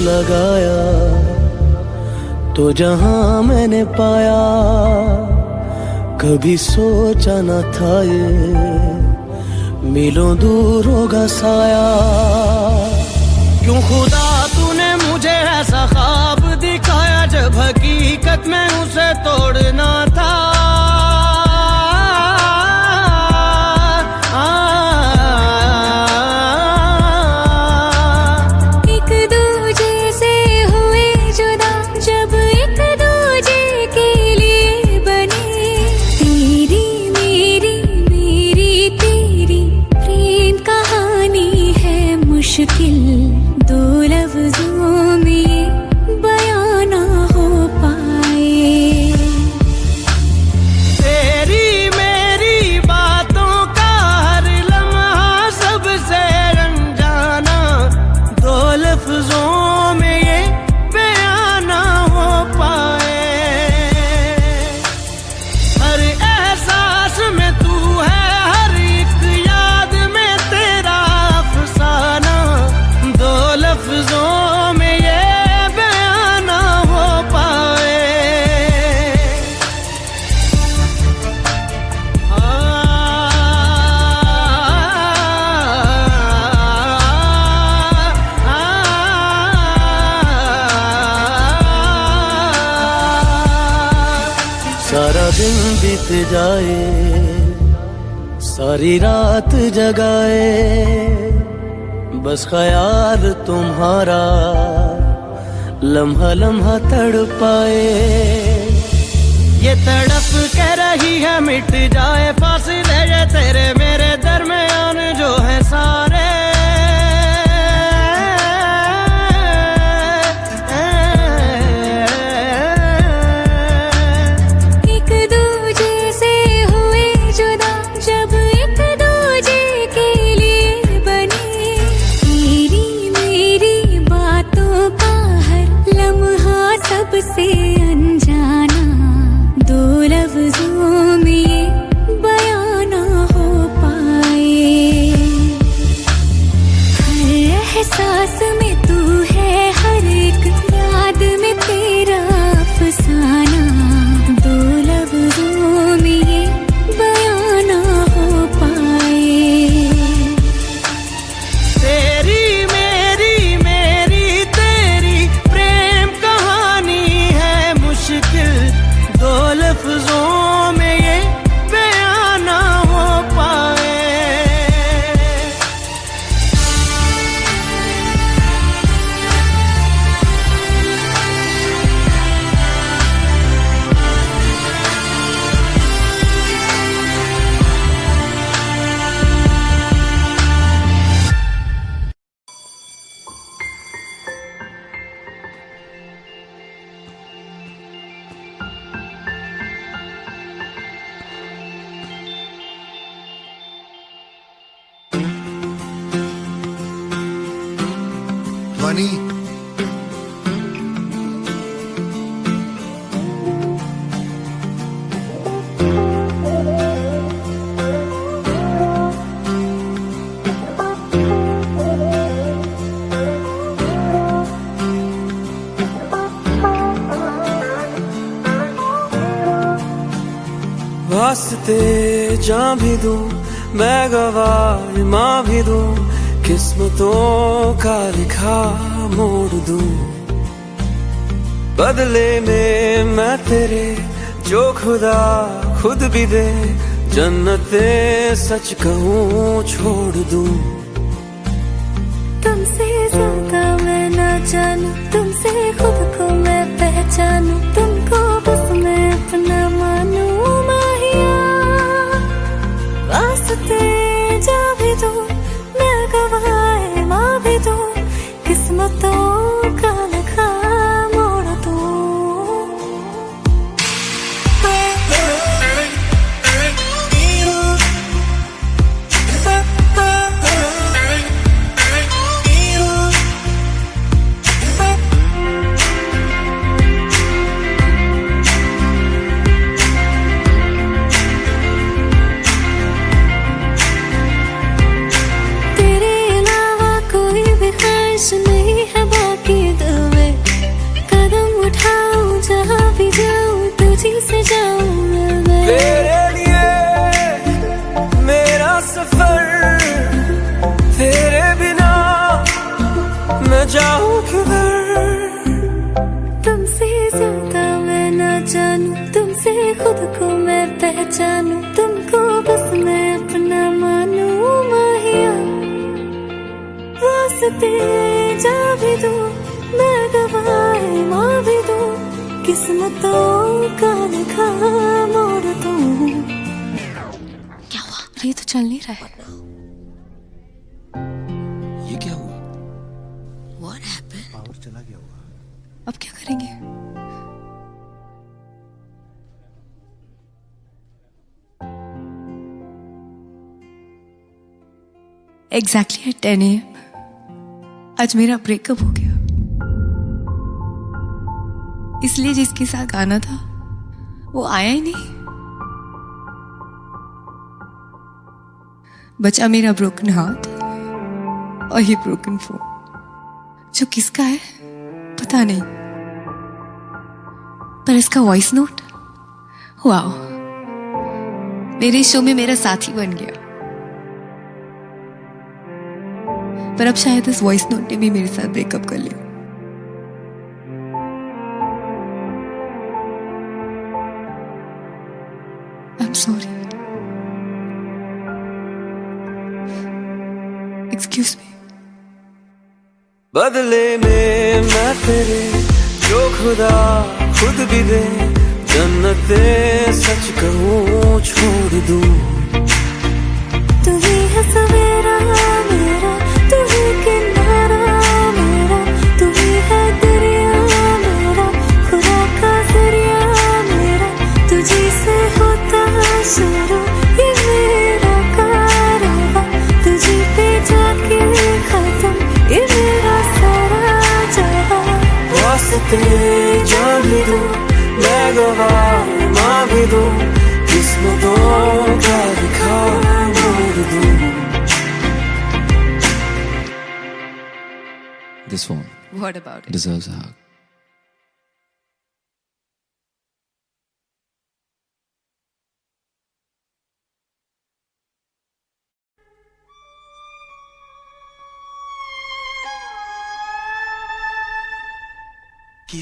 लगाया तो जहाँ मैंने पाया, कभी सोचा न था ये, मिलो दूर होगा साया। क्यों खुदा तूने मुझे ऐसा ख्वाब दिखाया, जब हकीकत में उसे तोड़ना बीत जाए, सारी रात जगाए। बस ख्याल तुम्हारा, लम्हा लम्हा तड़ पाए ये तड़प कह रही है, मिट जाए फासिले ये तेरे में। वास्ते जा भी दूँ, मैं गवार माँ भी दूँ, किस्मतों का लिखा मोड़ दूँ। बदले में मैं तेरे, जो खुदा खुद भी दे, जन्नते सच कहूँ छोड़ दूँ। वास्ते जा भी दो मैं गवाए माँ भी दो। किस्मतों का लिखा मोड़ दो क्या हुआ? ये तो चल नहीं रहा है। ये क्या हुआ? What happened? पावर चला गया हुआ। अब क्या करेंगे? एग्जैक्टली एट टेन एम आज मेरा ब्रेकअप हो गया। इसलिए जिसके साथ आना था, वो आया ही नहीं। बचा मेरा ब्रोकन हाथ और ये ब्रोकन फ़ोन जो किसका है, पता नहीं। पर इसका वॉइस नोट वाओ मेरे शो में मेरा साथी बन गया। पर अब शायद इस वॉइस नोट ने भी मेरे साथ ब्रेकअप कर लिया। I am sorry excuse me बदले में मैं तेरे जो खुदा खुद भी दे जन्नते सच कहूँ छोड़ दूँ। तू ही है सवेरा मेरा वास्ते जा भी दूं मैं गवाह माँ भी दूं किस्मतों का लिखा मोड़ दूं This one What about it? deserves a hug.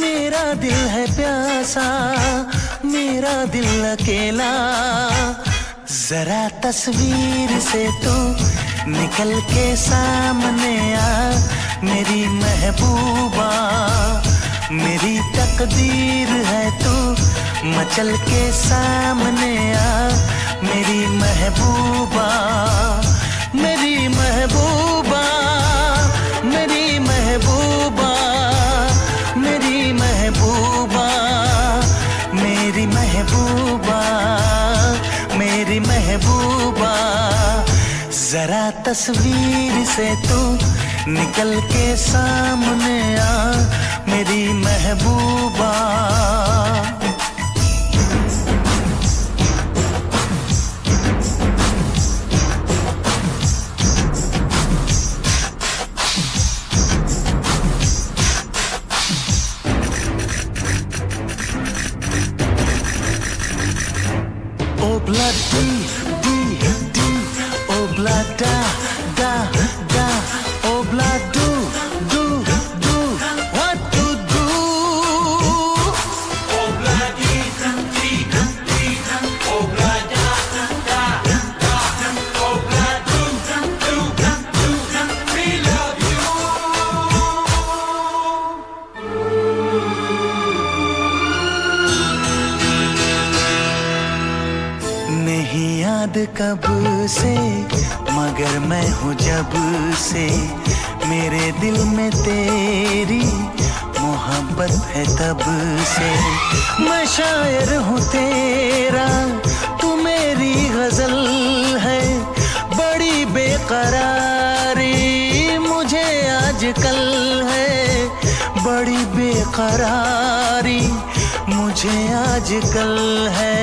मेरा दिल है प्यासा, मेरा दिल अकेला। जरा तस्वीर से तू निकल के सामने आ, मेरी महबूबा। मेरी तकदीर है तू मचल के सामने आ, मेरी महबूबा। मेरी महबूबा तस्वीर से तू निकल के सामने आ मेरी महबूबा। से मेरे दिल में तेरी मोहब्बत है तब से। मैं शायर हूँ तेरा, तू मेरी गज़ल है। बड़ी बेकरारी मुझे आजकल है। बड़ी बेकरारी मुझे आजकल है,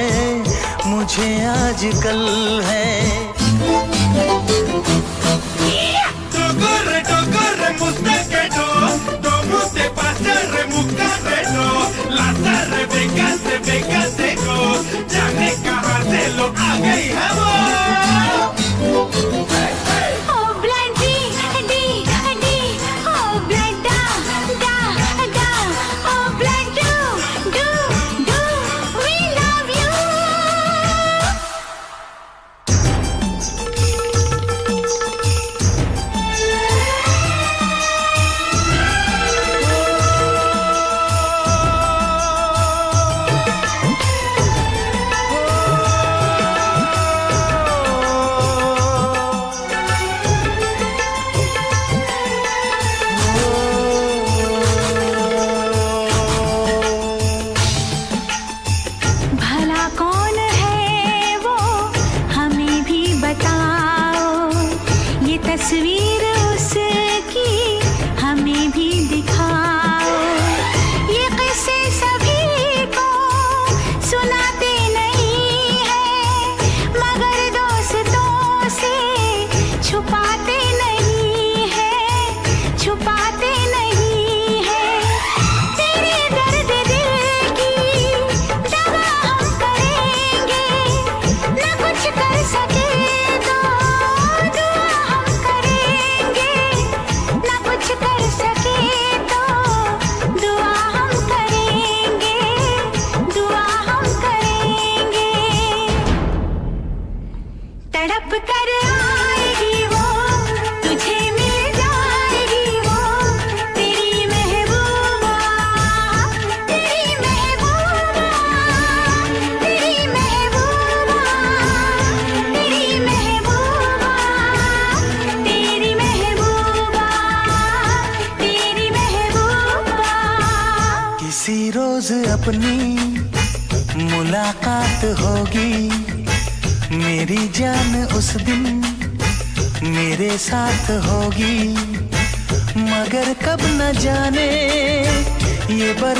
मुझे आजकल है। corre mustakeno dogu te pasarre muktareno lazarre bekase bekaseno jane kaha se lo agai hawa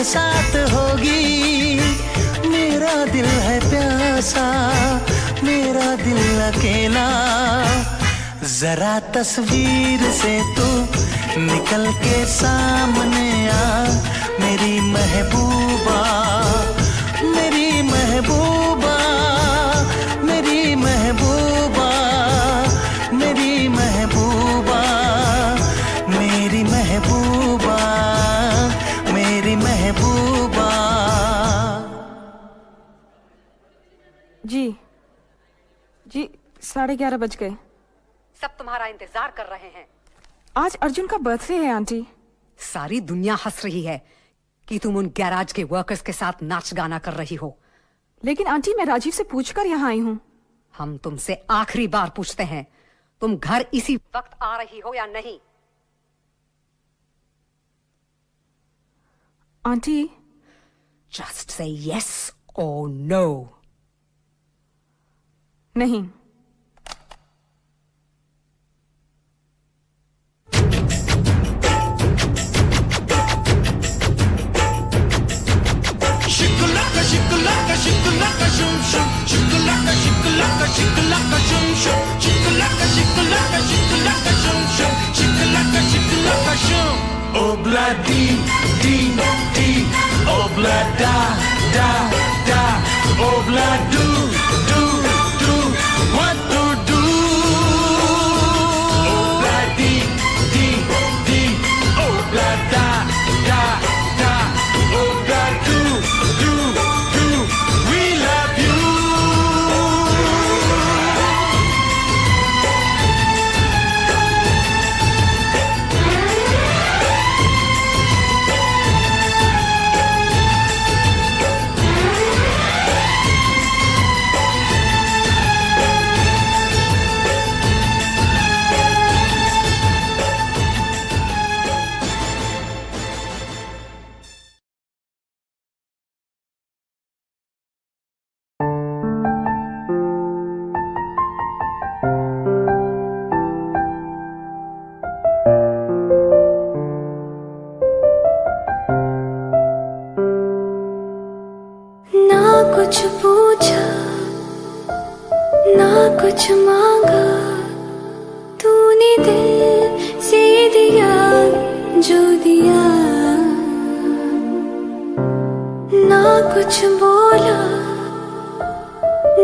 बरसात होगी। मेरा दिल है प्यासा, मेरा दिल अकेला। जरा तस्वीर से तू निकल के सामने आ, मेरी महबूबा मेरी महबूबा। साढ़े ग्यारह बज गए। सब तुम्हारा इंतज़ार कर रहे हैं। आज अर्जुन का बर्थडे है आंटी। सारी दुनिया हंस रही है कि तुम उन गैराज के वर्कर्स के साथ नाच गाना कर रही हो। लेकिन आंटी मैं राजीव से पूछकर यहाँ आई हूँ। हम तुमसे आखिरी बार पूछते हैं तुम घर इसी वक्त आ रही हो या नहीं? आंटी। जस्ट से यस और नो नहीं। shakalaka, shakalaka, shum shum, shakalaka, shakalaka, shakalaka, shum shum, shakalaka, shakalaka, shakalaka, shum shum, shakalaka, shakalaka, shum. Obla di, di, obla da, da, da, obla do.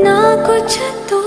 ना कुछ तो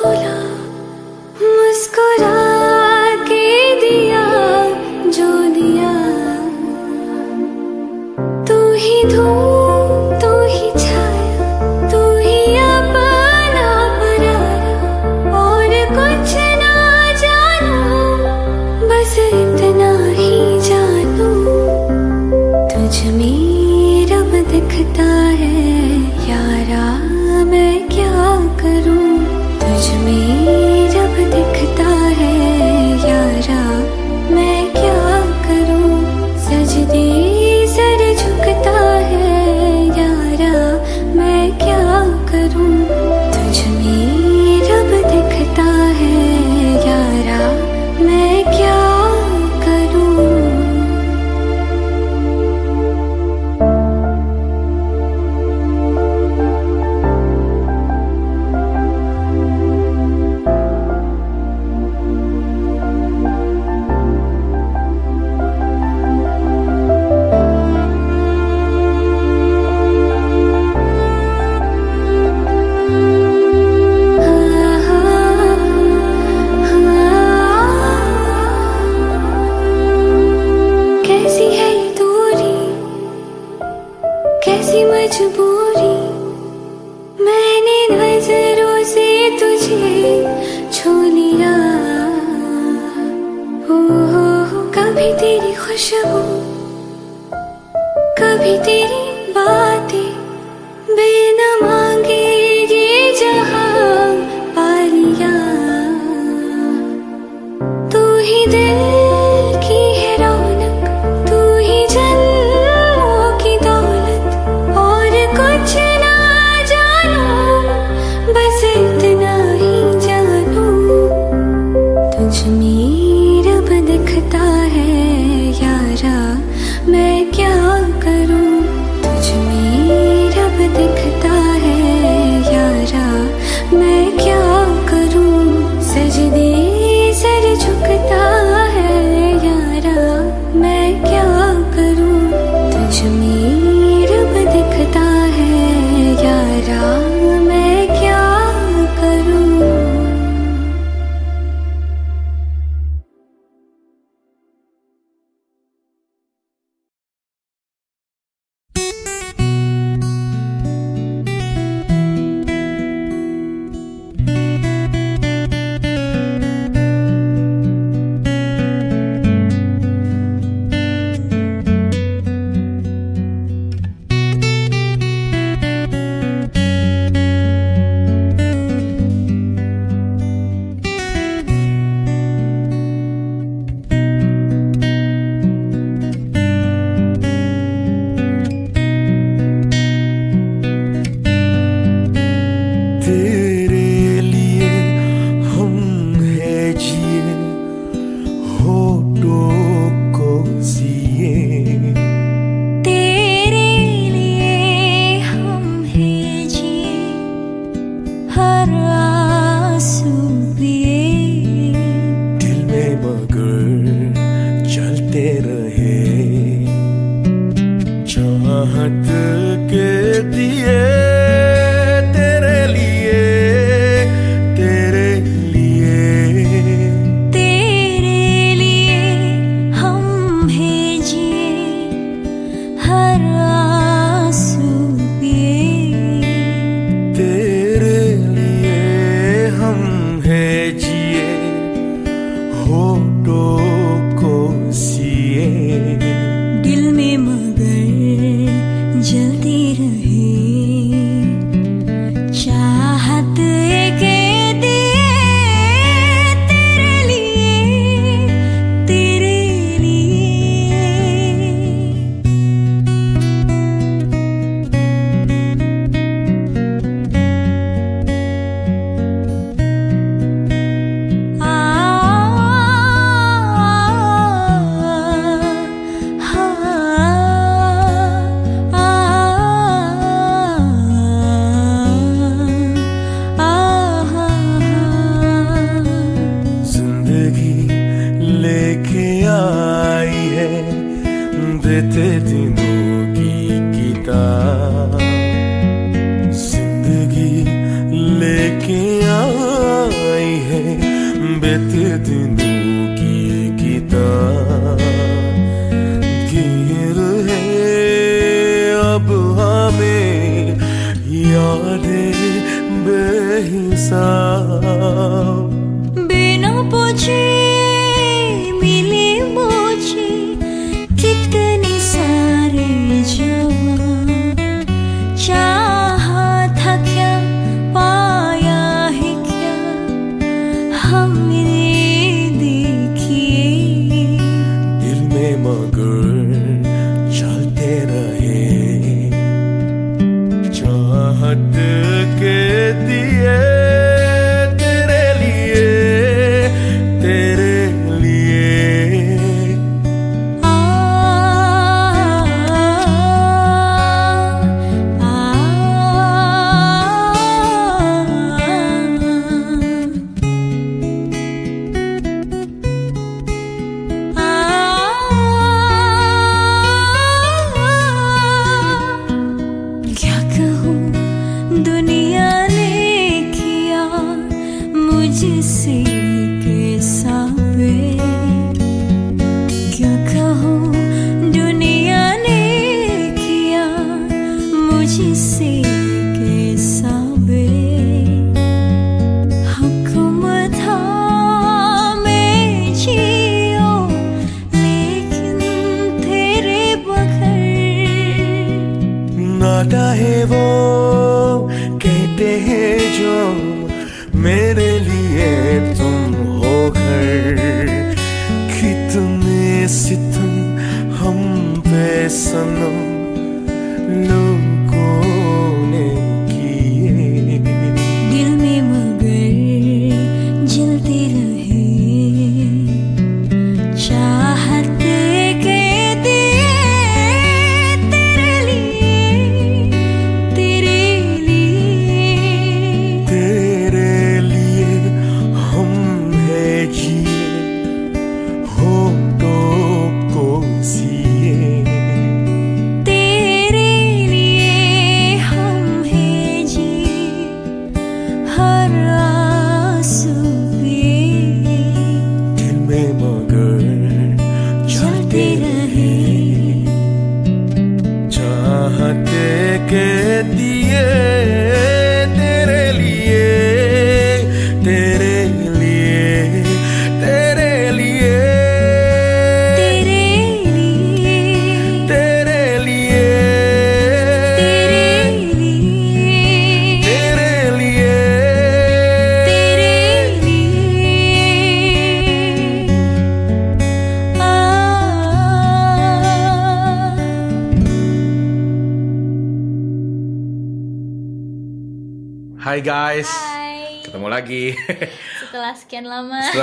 去。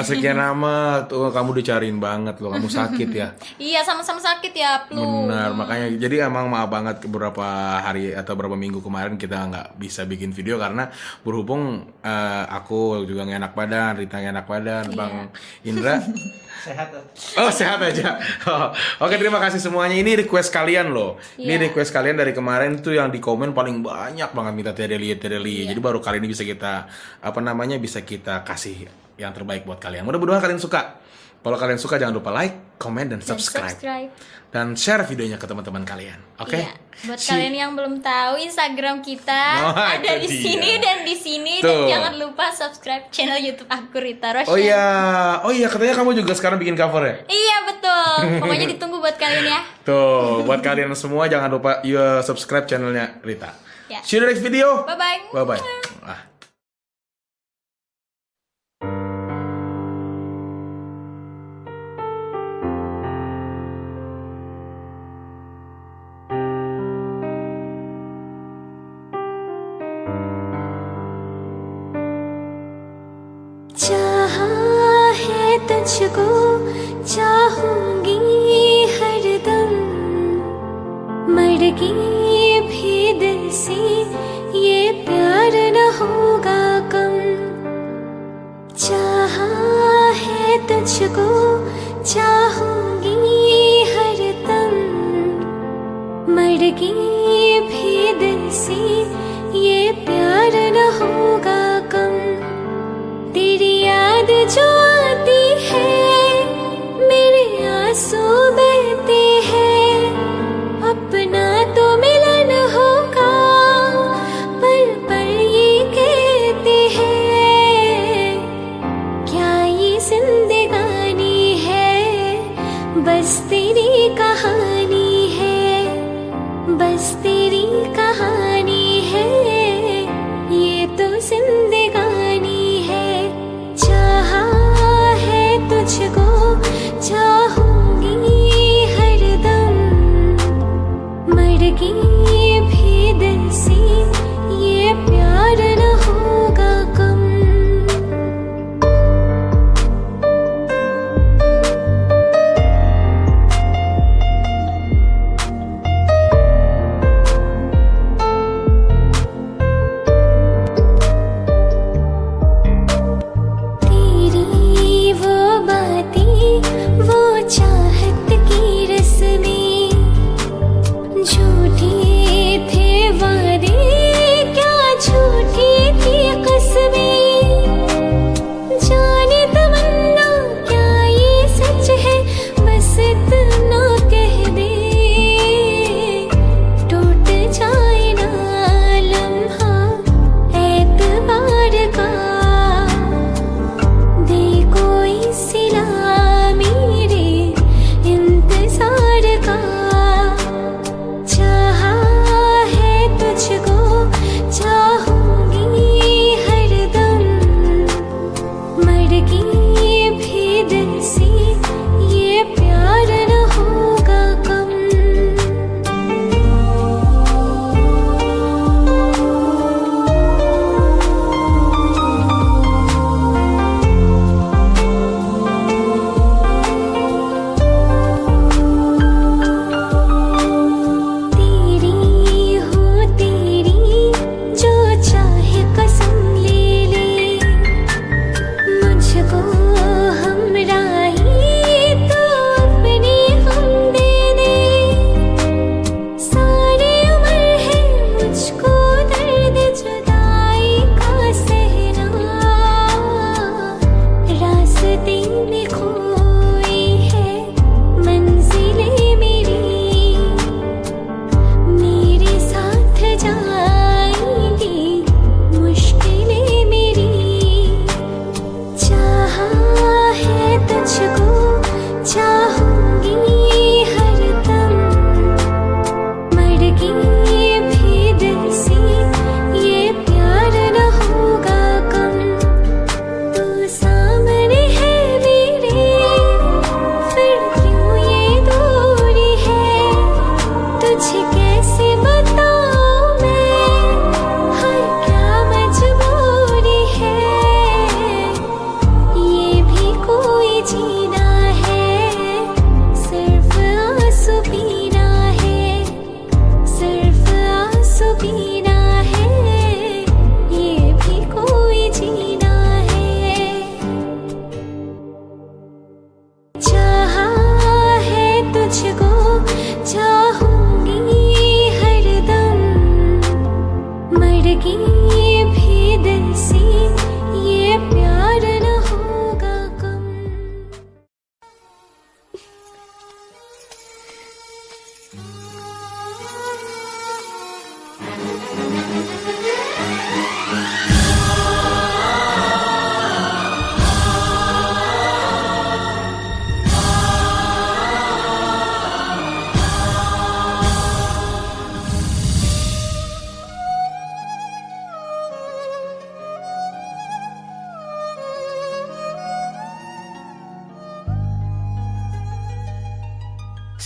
Sekian lama tuh kamu dicariin banget loh, kamu sakit ya. Iya, sama-sama sakit ya, Plu. Benar, makanya jadi emang maaf banget beberapa hari atau beberapa minggu kemarin kita nggak bisa bikin video karena berhubung eh, aku juga nggak enak badan, Rita nggak enak badan, Iya. Bang Indra sehat. Oh sehat aja. Oh, Oke terima kasih semuanya. Ini request kalian loh. Ini Iya. request kalian dari kemarin tuh yang di komen paling banyak banget minta Terelie Terelie. Iya. Jadi baru kali ini bisa kita apa namanya bisa kita kasih yang terbaik buat kalian. Mudah-mudahan kalian suka. Kalau kalian suka jangan lupa like, comment dan Dan subscribe subscribe. dan share videonya ke teman-teman kalian. Oke? Iya. Buat See- kalian yang belum tahu Instagram kita Oh, ada di dia. sini dan di sini Tuh. dan jangan lupa subscribe channel YouTube aku Rita Roshan. Oh iya, oh iya katanya kamu juga sekarang bikin cover ya? Iya betul. Pokoknya ditunggu buat kalian ya. Tuh, buat kalian semua jangan lupa ya subscribe channelnya Rita. Ya. See you next video. Bye bye. Bye bye. Chia.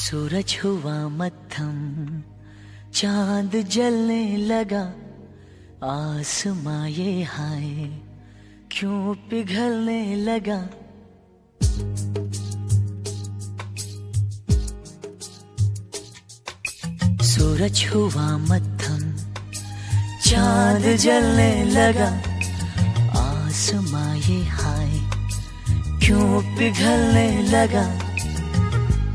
सूरज हुआ मध्यम, चाँद जलने लगा, आसमां ये हाय, क्यों पिघलने लगा? सूरज हुआ मध्यम, चाँद जलने लगा, आसमां ये हाय, क्यों पिघलने लगा?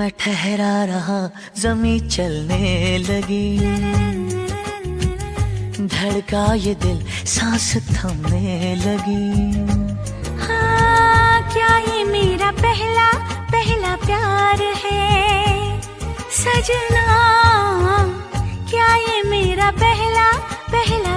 मैं ठहरा रहा, जमी चलने लगी। धड़का ये दिल, सांस थमने लगी। हाँ क्या ये मेरा पहला पहला प्यार है? सजना, क्या ये मेरा पहला पहला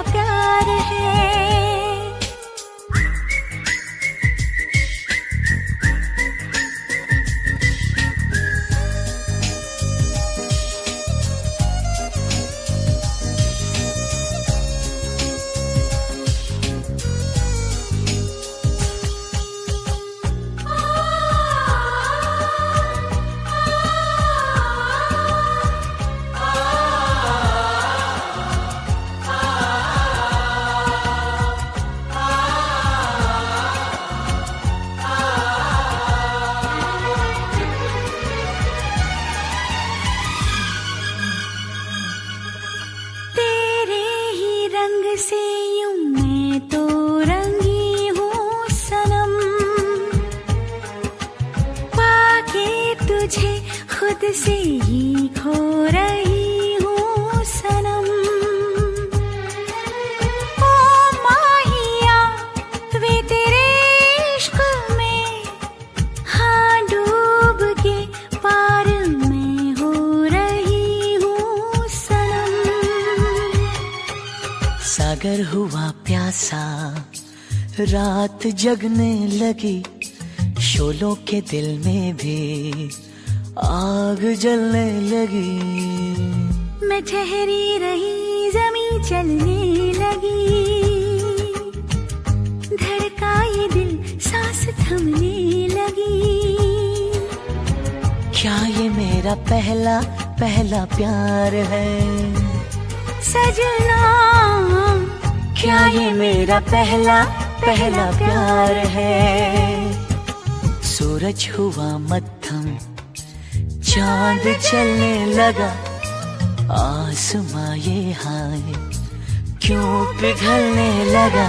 रात जगने लगी शोलों के दिल में भी आग जलने लगी। मैं ठहरी रही जमी चलने लगी। धड़का ये दिल सांस थमने लगी। क्या ये मेरा पहला पहला प्यार है? सजना क्या ये मेरा पहला पहला प्यार है। सूरज हुआ मध्यम, चाँद चलने लगा, आसमां ये हाय, क्यों पिघलने लगा?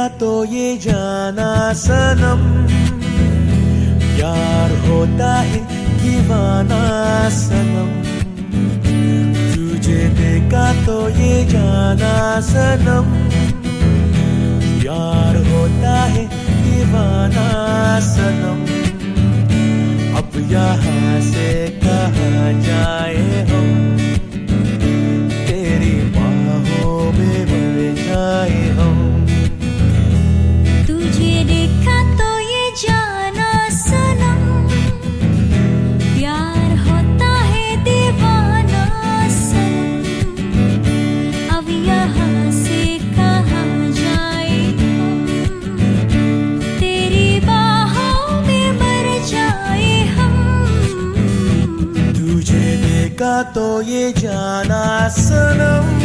देखा तो ये जाना सनम प्यार होता है दीवाना सनम तुझे देखा तो ये जाना सनम प्यार होता है दीवाना सनम अब यहाँ से कहा जाए तो ये जाना सनम।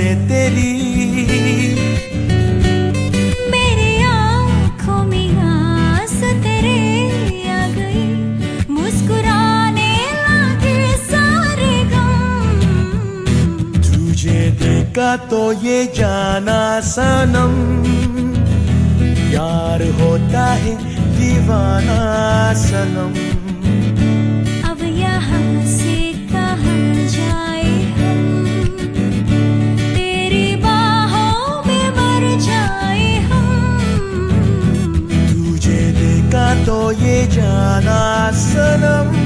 साँसें तेरी। मेरी आँखों में आस तेरे आ गई। मुस्कुराने लगे सारे गम। तुझे देखा तो ये जाना सनम। प्यार होता है दीवाना सनम। देखा तो ये जाना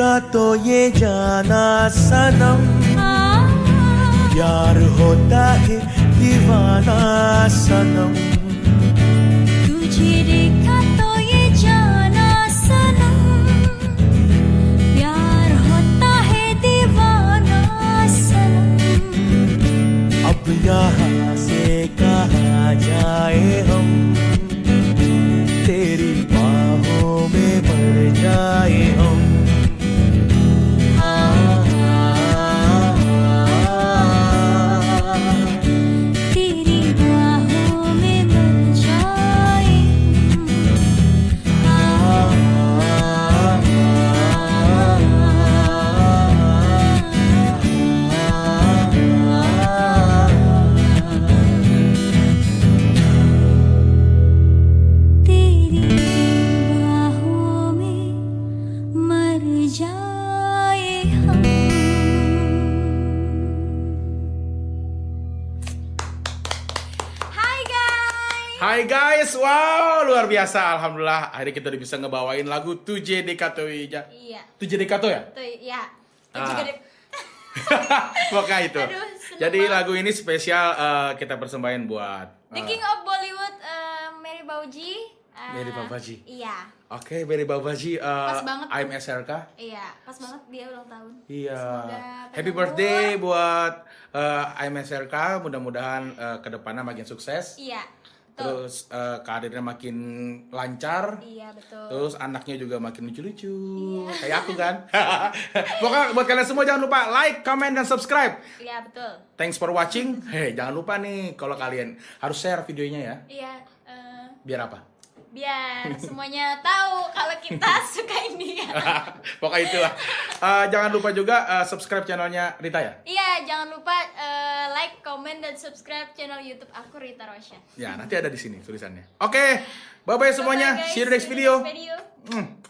देखा तो ये जाना सनम। प्यार होता है दीवाना सनम। Biasa, alhamdulillah akhirnya kita udah bisa ngebawain lagu 7 Dekato ya. Iya. 7 Dekato ya? Tuh ya. Ah. Pokoknya itu. Aduh, Jadi banget. lagu ini spesial eh, kita persembahin buat The eh, King of Bollywood eh, Mary Bauji. eh, Mary Babaji. Iya. Oke, Berry Babaji, eh, Pas banget. I'm SRK. Iya, pas banget dia ulang tahun. Iya. Semoga Happy birthday buat eh, I'm SRK. Mudah-mudahan eh, ke depannya makin sukses. Iya. Betul. Terus eh, karirnya makin lancar. Iya, betul. Terus anaknya juga makin lucu-lucu. Kayak aku kan. Pokoknya buat kalian semua jangan lupa like, comment, dan subscribe. Iya, betul. Thanks for watching. Hei, jangan lupa nih kalau kalian harus share videonya ya. Iya, eh, Biar apa? Biar semuanya tahu kalau kita suka ini. Pokoknya itulah. Eh, jangan lupa juga eh, subscribe channelnya Rita ya. Iya, jangan lupa eh, like, comment, dan subscribe channel YouTube aku Rita Rosya. Ya, nanti ada di sini tulisannya. Oke, bye-bye semuanya. Bye-bye, guys. See you next video. video. Hmm.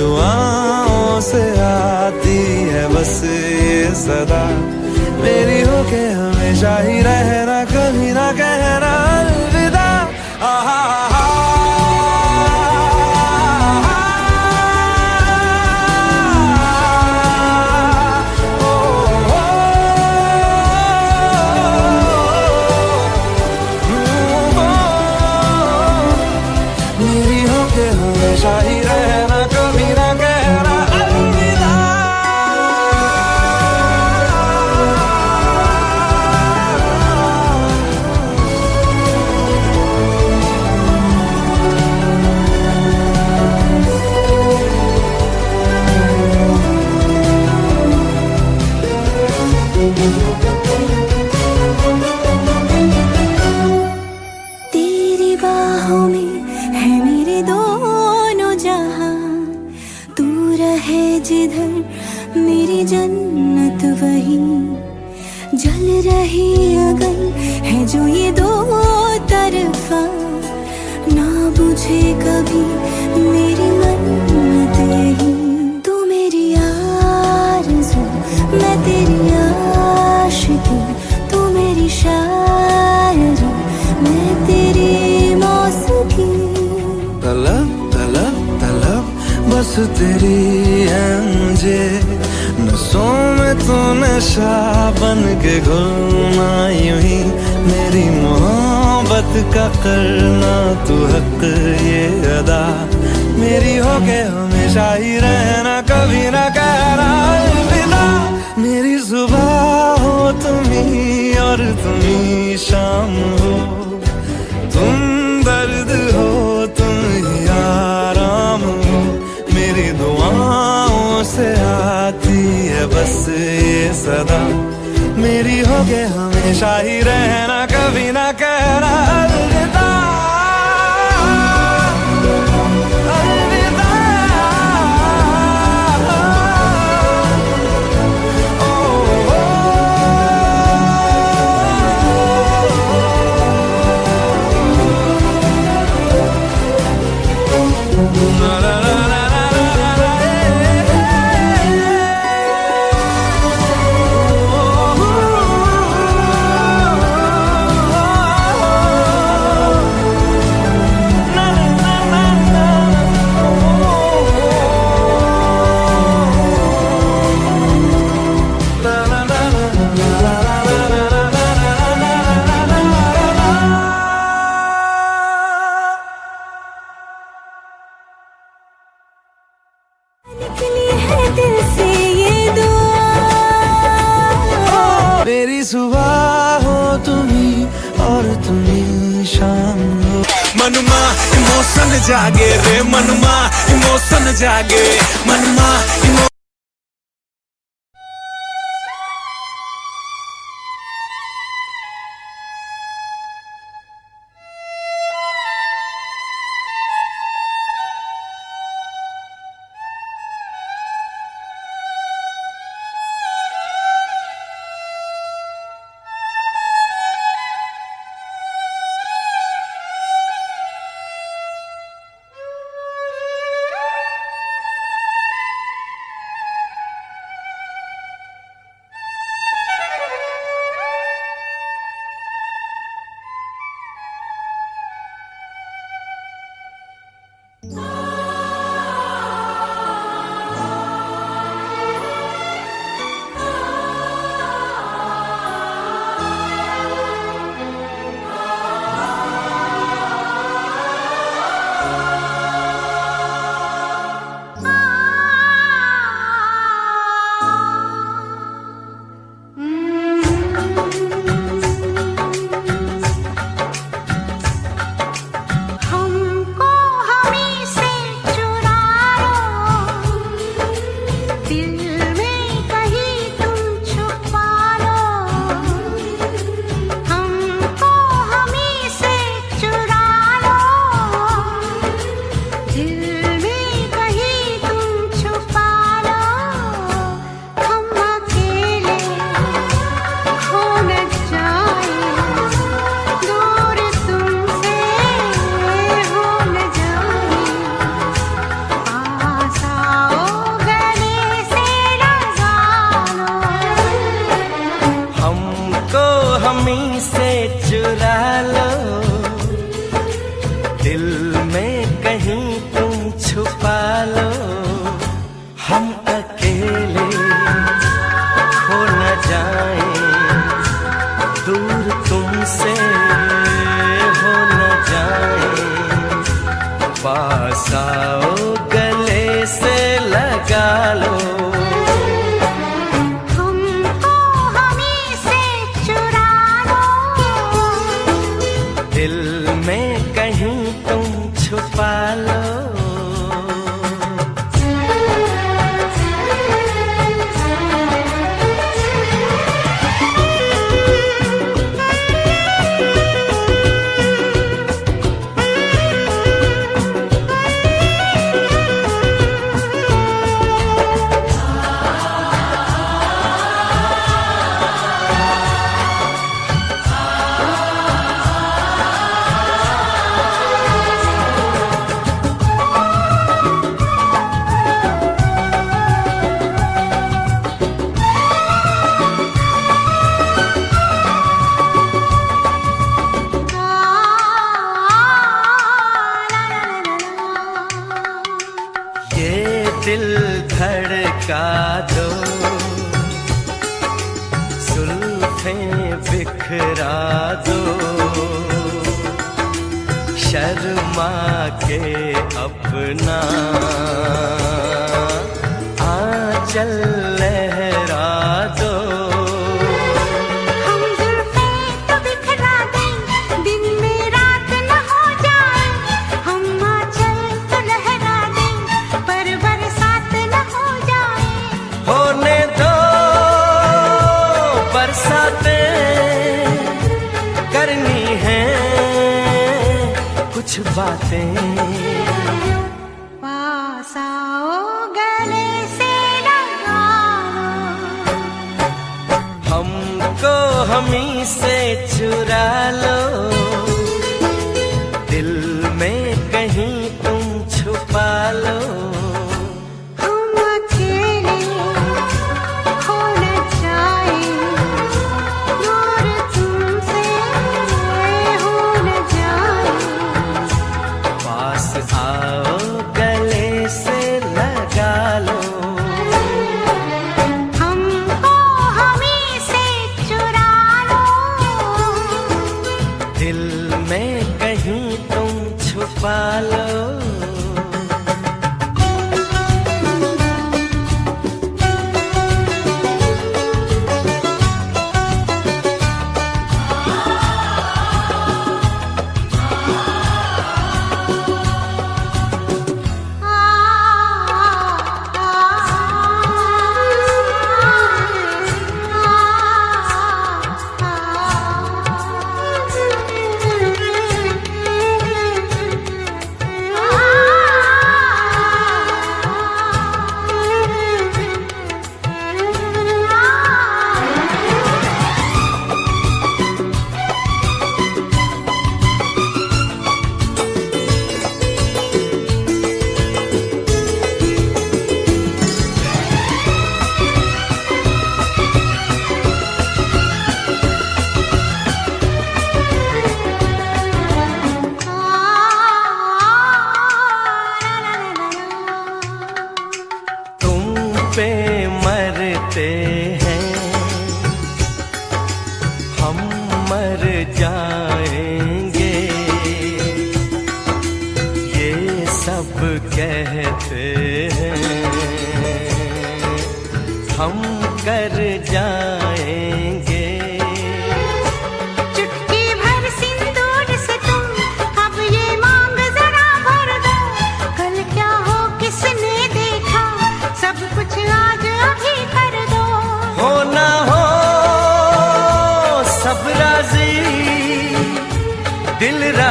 दुआओं से आती है बस ये सदा। मेरी हो के हमेशा ही रहना, कभी ना कहना अलविदा। आहा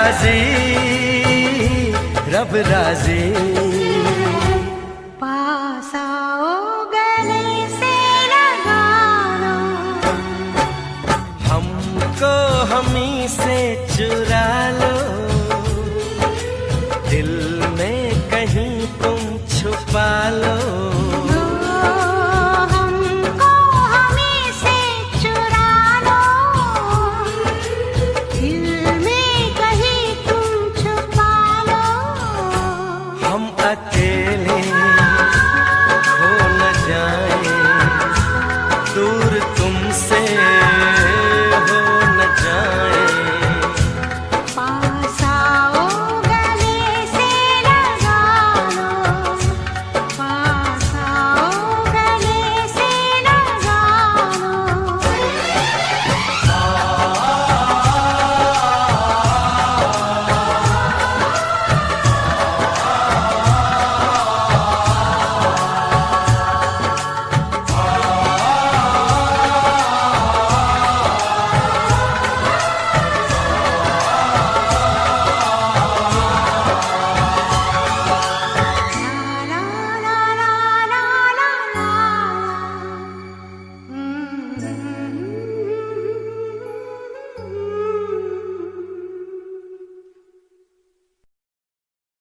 राज़ी रब राज़ी।